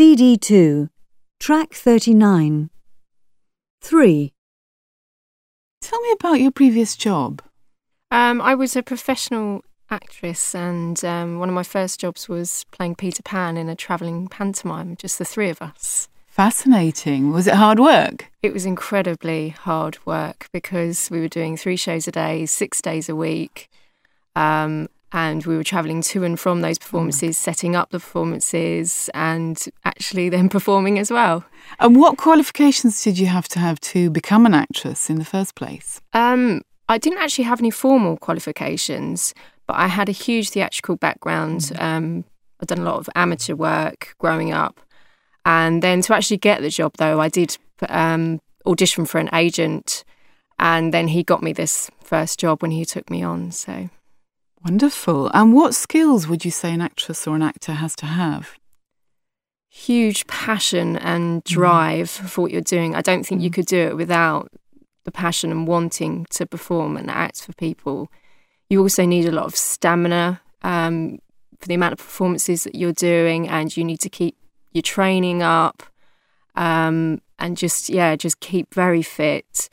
CD2, track 39. 3. Tell me about your previous job. Um, I was a professional actress, and um, one of my first jobs was playing Peter Pan in a travelling pantomime, just the three of us. Fascinating. Was it hard work? It was incredibly hard work because we were doing three shows a day, six days a week. Um, and we were traveling to and from those performances, setting up the performances, and actually then performing as well. And what qualifications did you have to have to become an actress in the first place? Um, I didn't actually have any formal qualifications, but I had a huge theatrical background. Um, I'd done a lot of amateur work growing up. And then to actually get the job, though, I did um, audition for an agent. And then he got me this first job when he took me on. So. Wonderful. And what skills would you say an actress or an actor has to have? Huge passion and drive for what you're doing. I don't think you could do it without the passion and wanting to perform and act for people. You also need a lot of stamina um, for the amount of performances that you're doing, and you need to keep your training up um, and just, yeah, just keep very fit.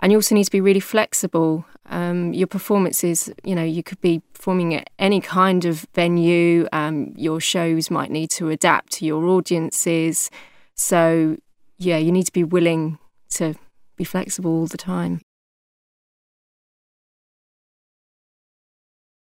And you also need to be really flexible. Um, your performances, you know, you could be performing at any kind of venue. Um, your shows might need to adapt to your audiences. So, yeah, you need to be willing to be flexible all the time.